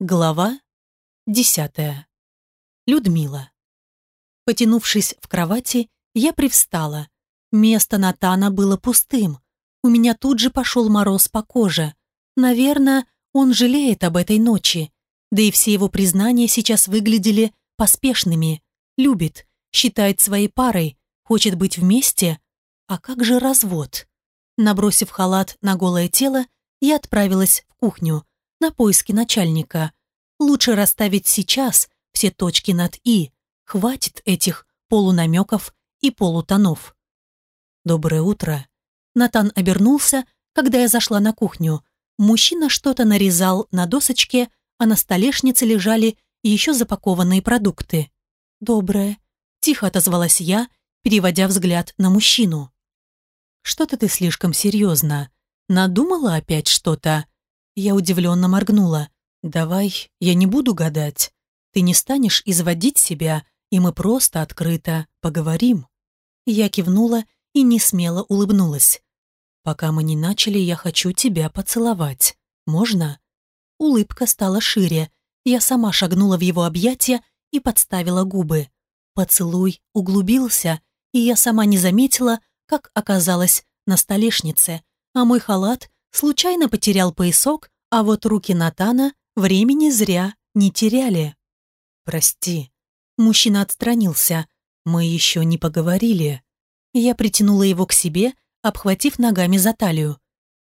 Глава десятая. Людмила. Потянувшись в кровати, я привстала. Место Натана было пустым. У меня тут же пошел мороз по коже. Наверное, он жалеет об этой ночи. Да и все его признания сейчас выглядели поспешными. Любит, считает своей парой, хочет быть вместе. А как же развод? Набросив халат на голое тело, я отправилась в кухню на поиски начальника. Лучше расставить сейчас все точки над «и». Хватит этих полунамеков и полутонов. «Доброе утро». Натан обернулся, когда я зашла на кухню. Мужчина что-то нарезал на досочке, а на столешнице лежали еще запакованные продукты. «Доброе», — тихо отозвалась я, переводя взгляд на мужчину. «Что-то ты слишком серьезно. Надумала опять что-то?» Я удивленно моргнула. «Давай, я не буду гадать. Ты не станешь изводить себя, и мы просто открыто поговорим». Я кивнула и не смело улыбнулась. «Пока мы не начали, я хочу тебя поцеловать. Можно?» Улыбка стала шире. Я сама шагнула в его объятия и подставила губы. Поцелуй углубился, и я сама не заметила, как оказалась на столешнице, а мой халат случайно потерял поясок, а вот руки Натана времени зря не теряли. «Прости». Мужчина отстранился. «Мы еще не поговорили». Я притянула его к себе, обхватив ногами за талию.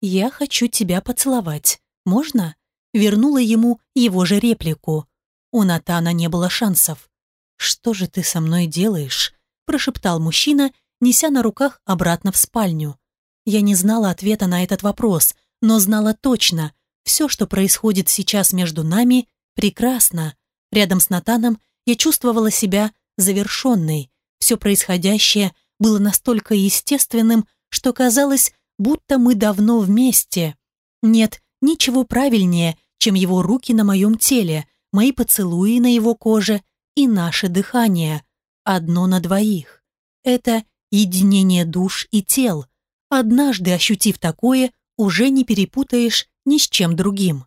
«Я хочу тебя поцеловать. Можно?» Вернула ему его же реплику. У Натана не было шансов. «Что же ты со мной делаешь?» прошептал мужчина, неся на руках обратно в спальню. Я не знала ответа на этот вопрос, но знала точно, все, что происходит сейчас между нами, прекрасно. Рядом с Натаном я чувствовала себя завершенной. Все происходящее было настолько естественным, что казалось, будто мы давно вместе. Нет ничего правильнее, чем его руки на моем теле, мои поцелуи на его коже и наше дыхание. Одно на двоих. Это единение душ и тел – Однажды, ощутив такое, уже не перепутаешь ни с чем другим.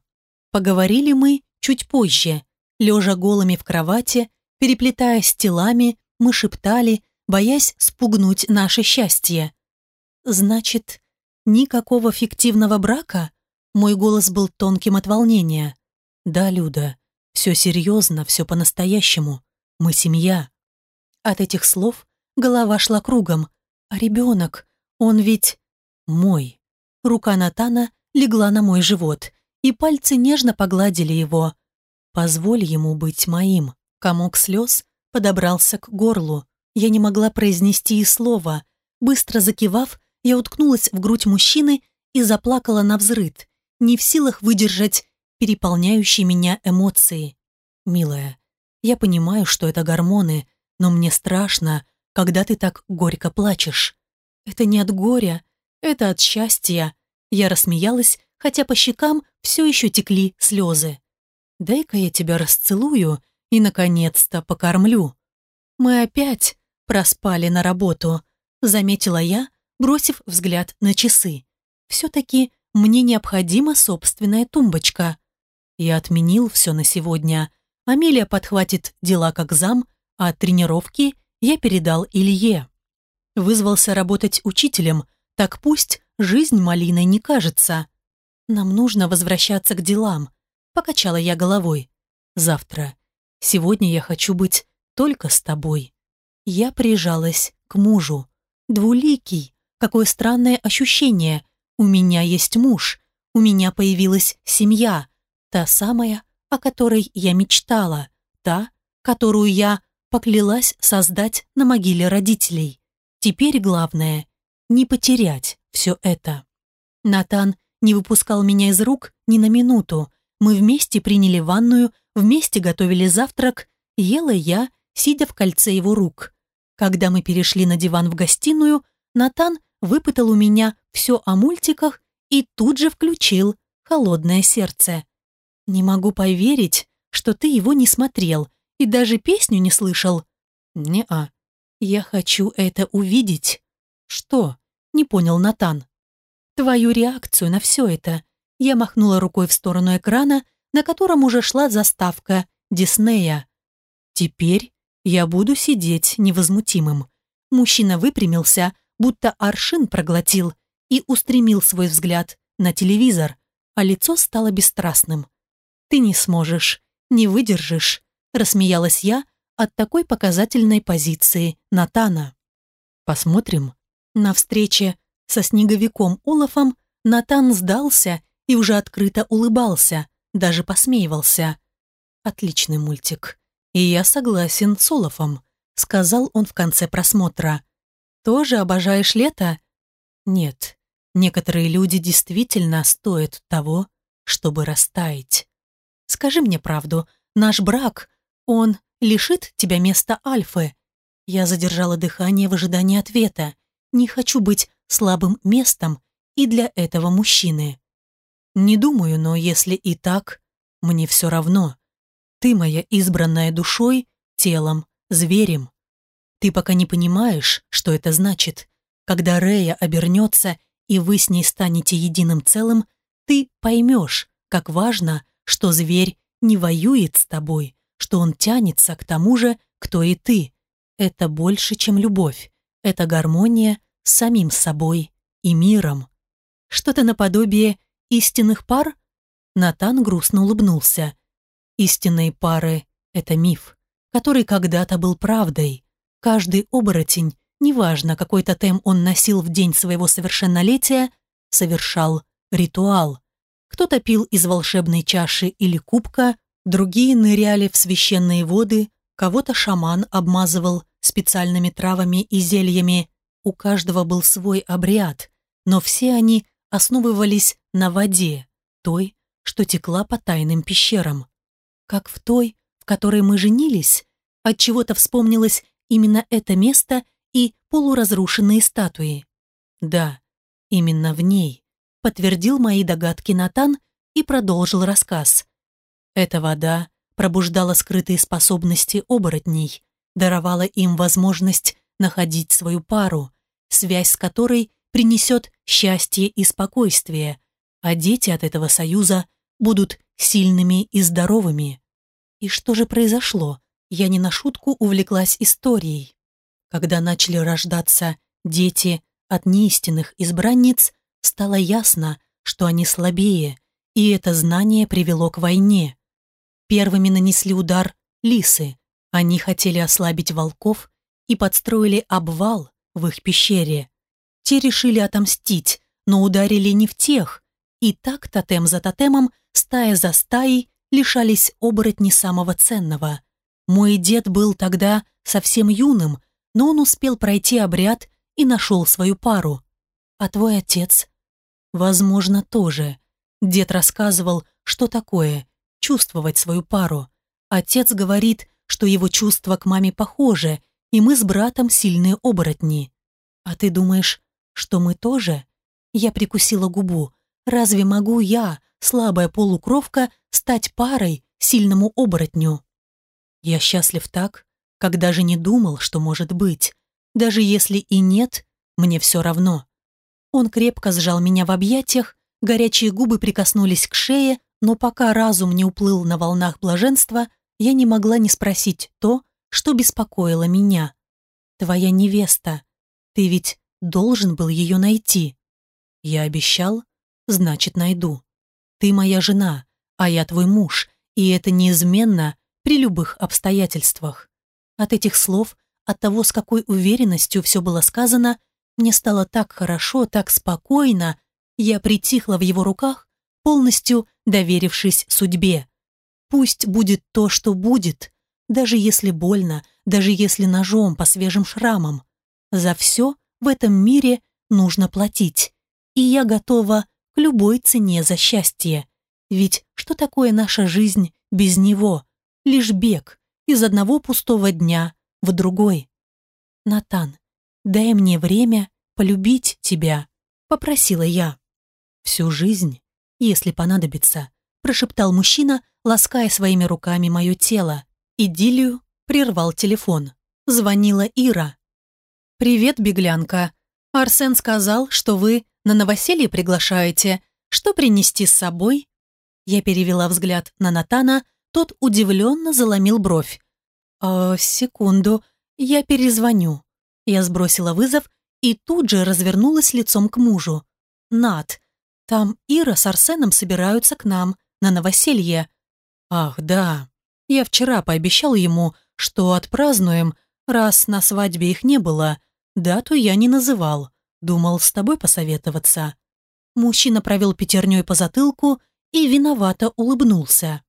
Поговорили мы чуть позже. Лежа голыми в кровати, переплетаясь телами, мы шептали, боясь спугнуть наше счастье. «Значит, никакого фиктивного брака?» Мой голос был тонким от волнения. «Да, Люда, все серьезно, все по-настоящему. Мы семья». От этих слов голова шла кругом. «А ребенок? Он ведь мой. Рука Натана легла на мой живот, и пальцы нежно погладили его. Позволь ему быть моим. Комок слез подобрался к горлу. Я не могла произнести и слова. Быстро закивав, я уткнулась в грудь мужчины и заплакала на взрыд, не в силах выдержать переполняющие меня эмоции. «Милая, я понимаю, что это гормоны, но мне страшно, когда ты так горько плачешь. Это не от горя, это от счастья. Я рассмеялась, хотя по щекам все еще текли слезы. Дай-ка я тебя расцелую и, наконец-то, покормлю. Мы опять проспали на работу, заметила я, бросив взгляд на часы. Все-таки мне необходима собственная тумбочка. Я отменил все на сегодня. Амелия подхватит дела как зам, а тренировки я передал Илье вызвался работать учителем, так пусть жизнь малиной не кажется. Нам нужно возвращаться к делам, покачала я головой. Завтра. Сегодня я хочу быть только с тобой. Я прижалась к мужу. Двуликий. Какое странное ощущение. У меня есть муж. У меня появилась семья. Та самая, о которой я мечтала. Та, которую я поклялась создать на могиле родителей. Теперь главное — не потерять все это. Натан не выпускал меня из рук ни на минуту. Мы вместе приняли ванную, вместе готовили завтрак, ела я, сидя в кольце его рук. Когда мы перешли на диван в гостиную, Натан выпытал у меня все о мультиках и тут же включил «Холодное сердце». «Не могу поверить, что ты его не смотрел и даже песню не слышал». «Не-а», «Я хочу это увидеть». «Что?» — не понял Натан. «Твою реакцию на все это». Я махнула рукой в сторону экрана, на котором уже шла заставка Диснея. Теперь я буду сидеть невозмутимым. Мужчина выпрямился, будто аршин проглотил, и устремил свой взгляд на телевизор, а лицо стало бесстрастным. «Ты не сможешь, не выдержишь», – рассмеялась я от такой показательной позиции Натана. «Посмотрим». На встрече со снеговиком Олафом Натан сдался и уже открыто улыбался, даже посмеивался. «Отличный мультик. И я согласен с Олафом», — сказал он в конце просмотра. «Тоже обожаешь лето?» «Нет, некоторые люди действительно стоят того, чтобы растаять. Скажи мне правду, наш брак, он лишит тебя места Альфы?» Я задержала дыхание в ожидании ответа. Не хочу быть слабым местом и для этого мужчины. Не думаю, но если и так, мне все равно. Ты моя избранная душой, телом, зверем. Ты пока не понимаешь, что это значит. Когда Рея обернется, и вы с ней станете единым целым, ты поймешь, как важно, что зверь не воюет с тобой, что он тянется к тому же, кто и ты. Это больше, чем любовь. Это гармония с самим собой и миром. Что-то наподобие истинных пар? Натан грустно улыбнулся. Истинные пары — это миф, который когда-то был правдой. Каждый оборотень, неважно, какой тотем он носил в день своего совершеннолетия, совершал ритуал. Кто-то пил из волшебной чаши или кубка, другие ныряли в священные воды, кого-то шаман обмазывал специальными травами и зельями. У каждого был свой обряд, но все они основывались на воде, той, что текла по тайным пещерам как в той, в которой мы женились, от чего то вспомнилось именно это место и полуразрушенные статуи. Да, именно в ней, подтвердил мои догадки Натан и продолжил рассказ. Эта вода пробуждала скрытые способности оборотней, даровала им возможность находить свою пару, связь с которой принесет счастье и спокойствие, а дети от этого союза будут сильными и здоровыми. И что же произошло? Я не на шутку увлеклась историей. Когда начали рождаться дети от неистинных избранниц, стало ясно, что они слабее, и это знание привело к войне. Первыми нанесли удар лисы. Они хотели ослабить волков и подстроили обвал в их пещере. Те решили отомстить, но ударили не в тех, и так тотем за тотемом, стая за стаей лишались оборотни самого ценного. Мой дед был тогда совсем юным, но он успел пройти обряд и нашел свою пару. А твой отец? Возможно, тоже. Дед рассказывал, что такое чувствовать свою пару. Отец говорит, что его чувства к маме похожи, и мы с братом сильные оборотни. А ты думаешь, что мы тоже? Я прикусила губу. Разве могу я, слабая полукровка, стать парой сильному оборотню. Я счастлив так, как даже не думал, что может быть. Даже если и нет, мне все равно. Он крепко сжал меня в объятиях, горячие губы прикоснулись к шее, но пока разум не уплыл на волнах блаженства, я не могла не спросить то, что беспокоило меня. «Твоя невеста. Ты ведь должен был ее найти». Я обещал, значит, найду. Ты моя жена, а я твой муж, и это неизменно при любых обстоятельствах. От этих слов, от того, с какой уверенностью все было сказано, мне стало так хорошо, так спокойно, я притихла в его руках, полностью доверившись судьбе. Пусть будет то, что будет, даже если больно, даже если ножом по свежим шрамам. За все в этом мире нужно платить, и я готова к любой цене за счастье. Ведь что такое наша жизнь без него? Лишь бег из одного пустого дня в другой. Натан, дай мне время полюбить тебя, попросила я. Всю жизнь, если понадобится, прошептал мужчина, лаская своими руками мое тело. Идиллию прервал телефон. Звонила Ира. «Привет, беглянка. Арсен сказал, что вы на новоселье приглашаете. Что принести с собой?» Я перевела взгляд на Натана, тот удивленно заломил бровь. «Э, секунду, я перезвоню». Я сбросила вызов и тут же развернулась лицом к мужу. «Над, там Ира с Арсеном собираются к нам на новоселье». «Ах, да. Я вчера пообещал ему, что отпразднуем, раз на свадьбе их не было. Дату я не называл. Думал с тобой посоветоваться». Мужчина провел пятерней по затылку и виновато улыбнулся.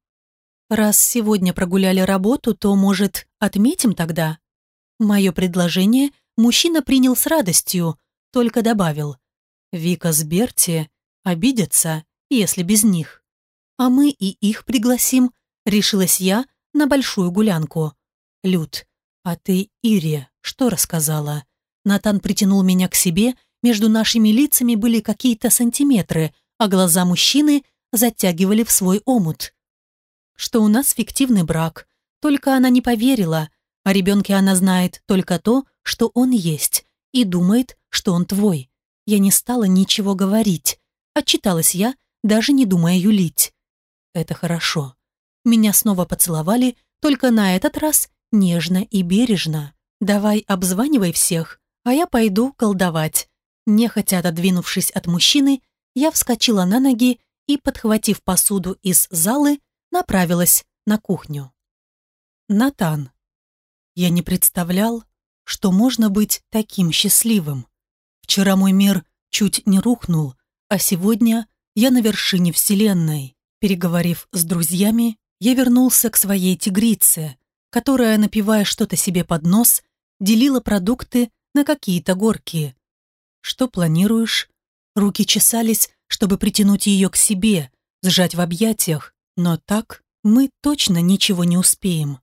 «Раз сегодня прогуляли работу, то, может, отметим тогда?» Мое предложение мужчина принял с радостью, только добавил. «Вика с Берти обидятся, если без них. А мы и их пригласим», решилась я на большую гулянку. «Люд, а ты Ире что рассказала?» Натан притянул меня к себе, между нашими лицами были какие-то сантиметры, а глаза мужчины затягивали в свой омут. Что у нас фиктивный брак, только она не поверила, о ребенке она знает только то, что он есть, и думает, что он твой. Я не стала ничего говорить. Отчиталась я, даже не думая юлить. Это хорошо. Меня снова поцеловали, только на этот раз нежно и бережно. Давай обзванивай всех, а я пойду колдовать. Нехотя отодвинувшись от мужчины, я вскочила на ноги и, подхватив посуду из залы, направилась на кухню. Натан. Я не представлял, что можно быть таким счастливым. Вчера мой мир чуть не рухнул, а сегодня я на вершине Вселенной. Переговорив с друзьями, я вернулся к своей тигрице, которая, напивая что-то себе под нос, делила продукты на какие-то горки. «Что планируешь?» Руки чесались, чтобы притянуть ее к себе, сжать в объятиях, но так мы точно ничего не успеем.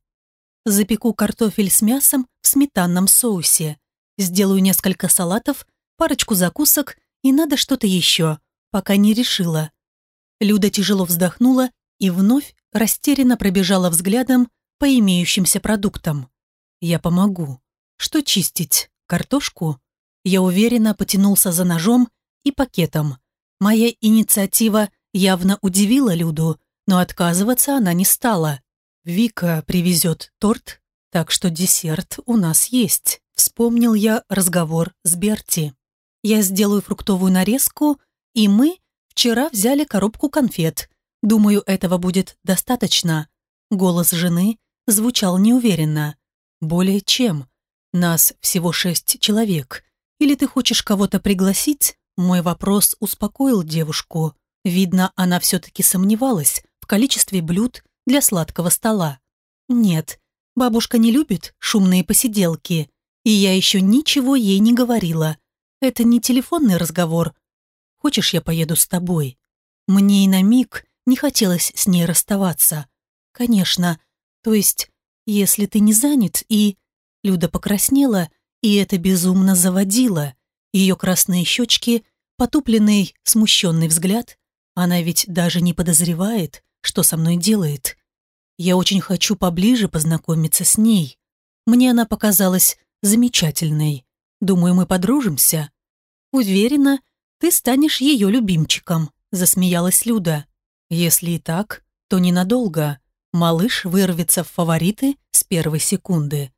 Запеку картофель с мясом в сметанном соусе. Сделаю несколько салатов, парочку закусок и надо что-то еще, пока не решила. Люда тяжело вздохнула и вновь растерянно пробежала взглядом по имеющимся продуктам. «Я помогу. Что чистить? Картошку?» Я уверенно потянулся за ножом и пакетом. Моя инициатива явно удивила Люду, но отказываться она не стала. Вика привезет торт, так что десерт у нас есть. Вспомнил я разговор с Берти. Я сделаю фруктовую нарезку, и мы вчера взяли коробку конфет. Думаю, этого будет достаточно. Голос жены звучал неуверенно. Более чем. Нас всего шесть человек. Или ты хочешь кого-то пригласить? Мой вопрос успокоил девушку. Видно, она все-таки сомневалась в количестве блюд для сладкого стола. Нет, бабушка не любит шумные посиделки, и я еще ничего ей не говорила. Это не телефонный разговор. Хочешь, я поеду с тобой? Мне и на миг не хотелось с ней расставаться. Конечно, то есть, если ты не занят и... Люда покраснела, и это безумно заводило. Ее красные щечки, потупленный, смущенный взгляд. Она ведь даже не подозревает, что со мной делает. Я очень хочу поближе познакомиться с ней. Мне она показалась замечательной. Думаю, мы подружимся. Уверена, ты станешь ее любимчиком, засмеялась Люда. Если и так, то ненадолго. Малыш вырвется в фавориты с первой секунды.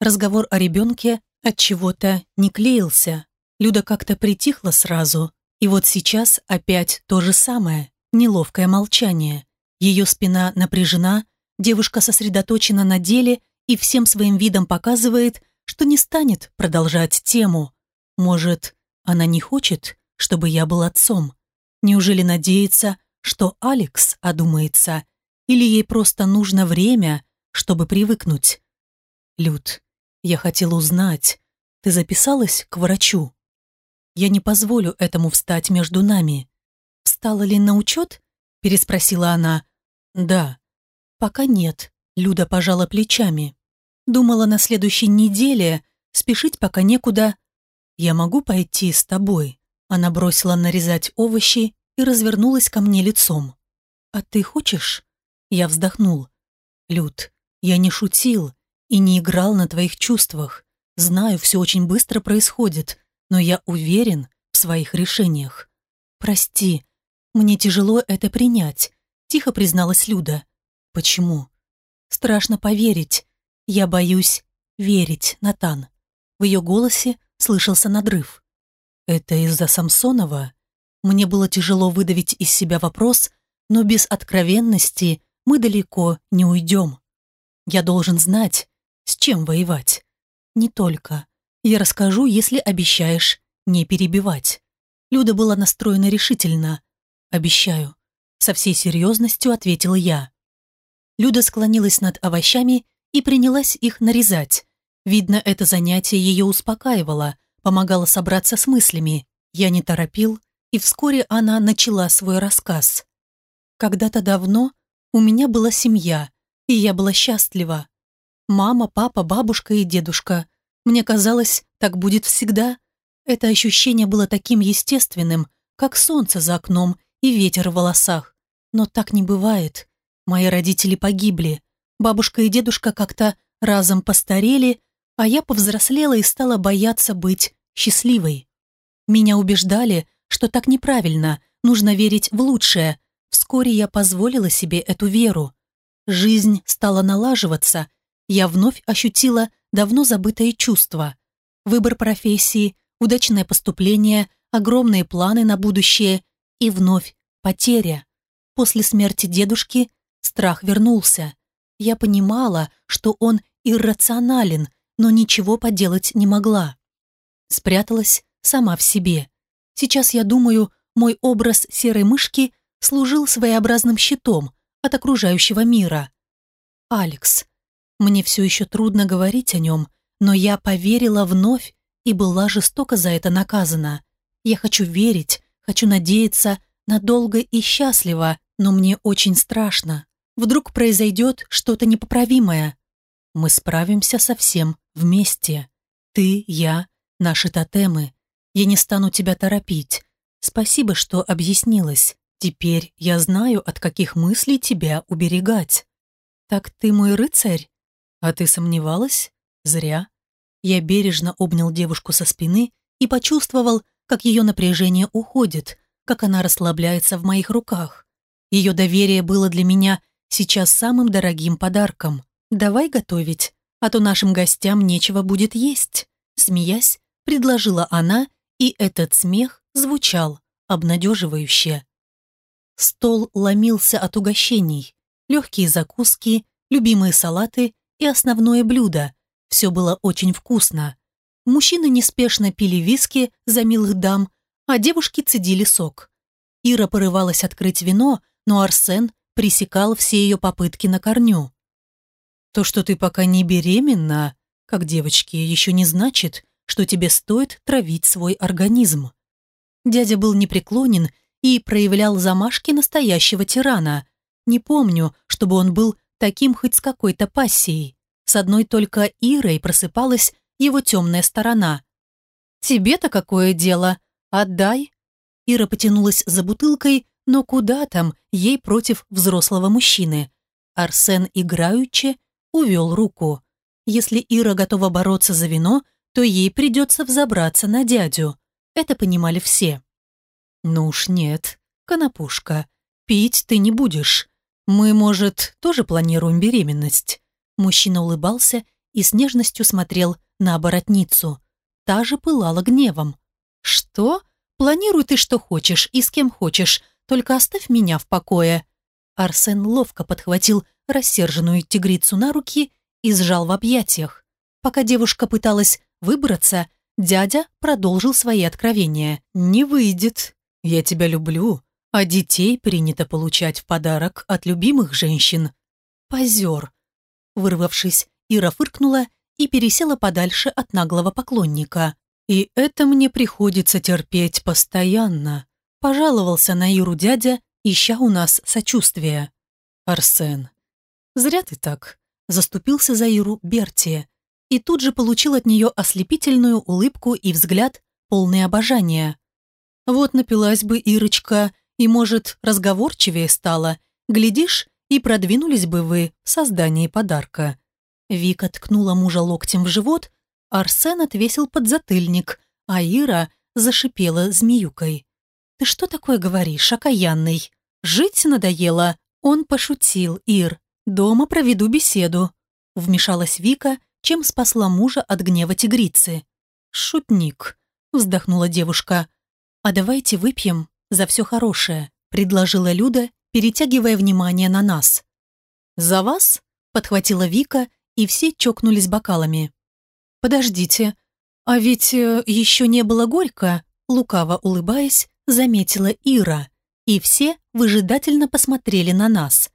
Разговор о ребенке от чего-то не клеился. Люда как-то притихла сразу, и вот сейчас опять то же самое, неловкое молчание. Ее спина напряжена, девушка сосредоточена на деле и всем своим видом показывает, что не станет продолжать тему. Может, она не хочет, чтобы я был отцом? Неужели надеется, что Алекс одумается? Или ей просто нужно время, чтобы привыкнуть? Люд, я хотела узнать, ты записалась к врачу? Я не позволю этому встать между нами. Встала ли на учет? Переспросила она. Да. Пока нет. Люда пожала плечами. Думала на следующей неделе, спешить пока некуда. Я могу пойти с тобой? Она бросила нарезать овощи и развернулась ко мне лицом. А ты хочешь? Я вздохнул. Люд, я не шутил и не играл на твоих чувствах. Знаю, все очень быстро происходит, но я уверен в своих решениях. Прости, мне тяжело это принять. тихо призналась Люда. Почему? Страшно поверить. Я боюсь верить, Натан. В ее голосе слышался надрыв. Это из-за Самсонова? Мне было тяжело выдавить из себя вопрос, но без откровенности мы далеко не уйдем. Я должен знать, с чем воевать. Не только. Я расскажу, если обещаешь не перебивать. Люда была настроена решительно. «Обещаю», — со всей серьезностью ответила я. Люда склонилась над овощами и принялась их нарезать. Видно, это занятие ее успокаивало, помогало собраться с мыслями. Я не торопил, и вскоре она начала свой рассказ. «Когда-то давно у меня была семья, и я была счастлива. Мама, папа, бабушка и дедушка. Мне казалось, так будет всегда. Это ощущение было таким естественным, как солнце за окном и ветер в волосах. Но так не бывает. Мои родители погибли. Бабушка и дедушка как-то разом постарели, а я повзрослела и стала бояться быть счастливой. Меня убеждали, что так неправильно, нужно верить в лучшее. Вскоре я позволила себе эту веру. Жизнь стала налаживаться, я вновь ощутила давно забытое чувство. Выбор профессии, удачное поступление, огромные планы на будущее и вновь потеря. После смерти дедушки страх вернулся. Я понимала, что он иррационален, но ничего поделать не могла. Спряталась сама в себе. Сейчас я думаю, мой образ серой мышки служил своеобразным щитом от окружающего мира. Алекс. Мне все еще трудно говорить о нем, но я поверила вновь и была жестоко за это наказана. Я хочу верить, хочу надеяться надолго и счастливо, но мне очень страшно. Вдруг произойдет что-то непоправимое. Мы справимся со всем вместе. Ты, я, наши тотемы. Я не стану тебя торопить. Спасибо, что объяснилась. Теперь я знаю, от каких мыслей тебя уберегать. Так ты мой рыцарь? А ты сомневалась? Зря. Я бережно обнял девушку со спины и почувствовал, как ее напряжение уходит, как она расслабляется в моих руках. Ее доверие было для меня сейчас самым дорогим подарком. Давай готовить, а то нашим гостям нечего будет есть. Смеясь, предложила она, и этот смех звучал обнадеживающе. Стол ломился от угощений. Легкие закуски, любимые салаты и основное блюдо. Все было очень вкусно. Мужчины неспешно пили виски за милых дам, а девушки цедили сок. Ира порывалась открыть вино, но Арсен пресекал все ее попытки на корню. То, что ты пока не беременна, как девочки, еще не значит, что тебе стоит травить свой организм. Дядя был непреклонен и проявлял замашки настоящего тирана. Не помню, чтобы он был таким хоть с какой-то пассией. С одной только Ирой просыпалась его темная сторона. «Тебе-то какое дело? Отдай!» Ира потянулась за бутылкой, но куда там, ей против взрослого мужчины. Арсен играючи увел руку. Если Ира готова бороться за вино, то ей придется взобраться на дядю. Это понимали все. «Ну уж нет, конопушка, пить ты не будешь. Мы, может, тоже планируем беременность?» Мужчина улыбался и с нежностью смотрел на оборотницу. Та же пылала гневом. «Что? Планируй ты что хочешь и с кем хочешь, только оставь меня в покое». Арсен ловко подхватил рассерженную тигрицу на руки и сжал в объятиях. Пока девушка пыталась выбраться, дядя продолжил свои откровения. «Не выйдет. Я тебя люблю, а детей принято получать в подарок от любимых женщин». «Позер». Вырвавшись, Ира фыркнула и пересела подальше от наглого поклонника. «И это мне приходится терпеть постоянно», пожаловался на Иру дядя, ища у нас сочувствия. «Арсен, зря ты так», заступился за Иру Берти и тут же получил от нее ослепительную улыбку и взгляд, полный обожания. Вот напилась бы Ирочка, и, может, разговорчивее стала. Глядишь, и продвинулись бы вы в создании подарка. Вика ткнула мужа локтем в живот, Арсен отвесил подзатыльник, а Ира зашипела змеюкой. «Ты что такое говоришь, окаянный? Жить надоело? Он пошутил, Ир. Дома проведу беседу. Вмешалась Вика, чем спасла мужа от гнева тигрицы. «Шутник», — вздохнула девушка. «А давайте выпьем за все хорошее», — предложила Люда, перетягивая внимание на нас. «За вас?» — подхватила Вика, и все чокнулись бокалами. «Подождите, а ведь э, еще не было горько», — лукаво улыбаясь, заметила Ира, и все выжидательно посмотрели на нас.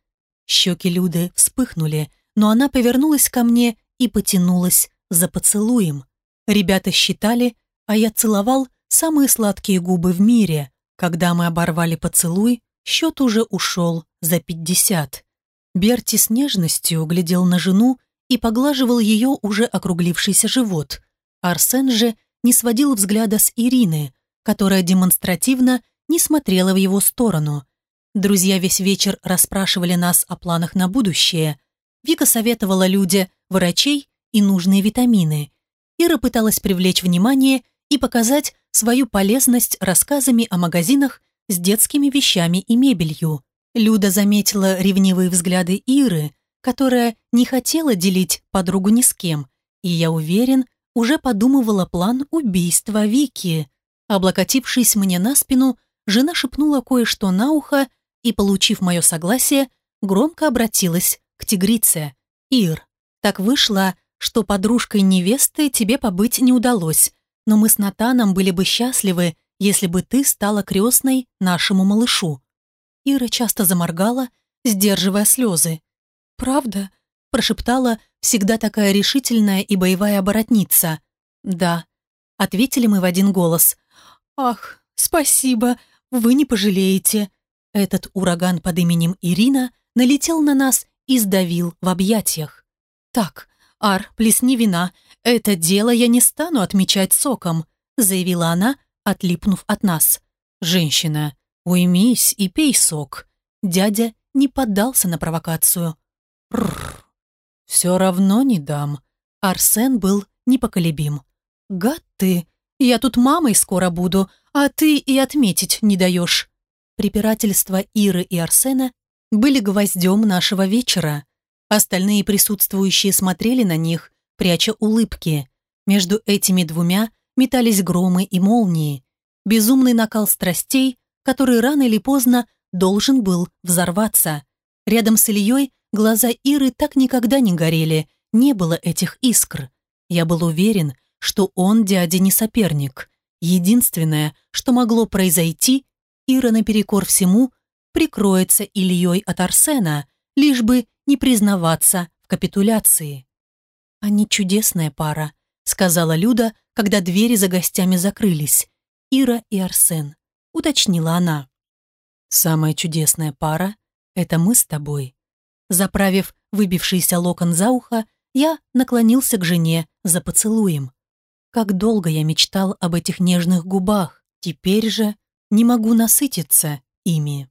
Щеки Люды вспыхнули, но она повернулась ко мне и потянулась за поцелуем. Ребята считали, а я целовал самые сладкие губы в мире. Когда мы оборвали поцелуй, счет уже ушел за пятьдесят. Берти с нежностью глядел на жену и поглаживал ее уже округлившийся живот. Арсен же не сводил взгляда с Ирины, которая демонстративно не смотрела в его сторону. Друзья весь вечер расспрашивали нас о планах на будущее. Вика советовала Люде врачей и нужные витамины. Ира пыталась привлечь внимание и показать свою полезность рассказами о магазинах с детскими вещами и мебелью. Люда заметила ревнивые взгляды Иры, которая не хотела делить подругу ни с кем, и, я уверен, уже подумывала план убийства Вики. Облокотившись мне на спину, жена шепнула кое-что на ухо и, получив мое согласие, громко обратилась к тигрице. «Ир, так вышло, что подружкой невесты тебе побыть не удалось, но мы с Натаном были бы счастливы, если бы ты стала крестной нашему малышу». Ира часто заморгала, сдерживая слезы. «Правда?» – прошептала всегда такая решительная и боевая оборотница. «Да», – ответили мы в один голос. «Ах, спасибо, вы не пожалеете». Этот ураган под именем Ирина налетел на нас и сдавил в объятиях. «Так, Ар, плесни вина. Это дело я не стану отмечать соком», заявила она, отлипнув от нас. «Женщина, уймись и пей сок». Дядя не поддался на провокацию. «Рррр, все равно не дам». Арсен был непоколебим. «Гад ты, я тут мамой скоро буду, а ты и отметить не даешь». Препирательства Иры и Арсена были гвоздем нашего вечера. Остальные присутствующие смотрели на них, пряча улыбки. Между этими двумя метались громы и молнии. Безумный накал страстей, который рано или поздно должен был взорваться. Рядом с Ильей глаза Иры так никогда не горели, не было этих искр. Я был уверен, что он дяде не соперник. Единственное, что могло произойти, Ира наперекор всему прикроется Ильей от Арсена, лишь бы не признаваться в капитуляции. «Они чудесная пара», — сказала Люда, когда двери за гостями закрылись. «Ира и Арсен», — уточнила она. «Самая чудесная пара — это мы с тобой». Заправив выбившийся локон за ухо, я наклонился к жене за поцелуем. Как долго я мечтал об этих нежных губах, теперь же не могу насытиться ими.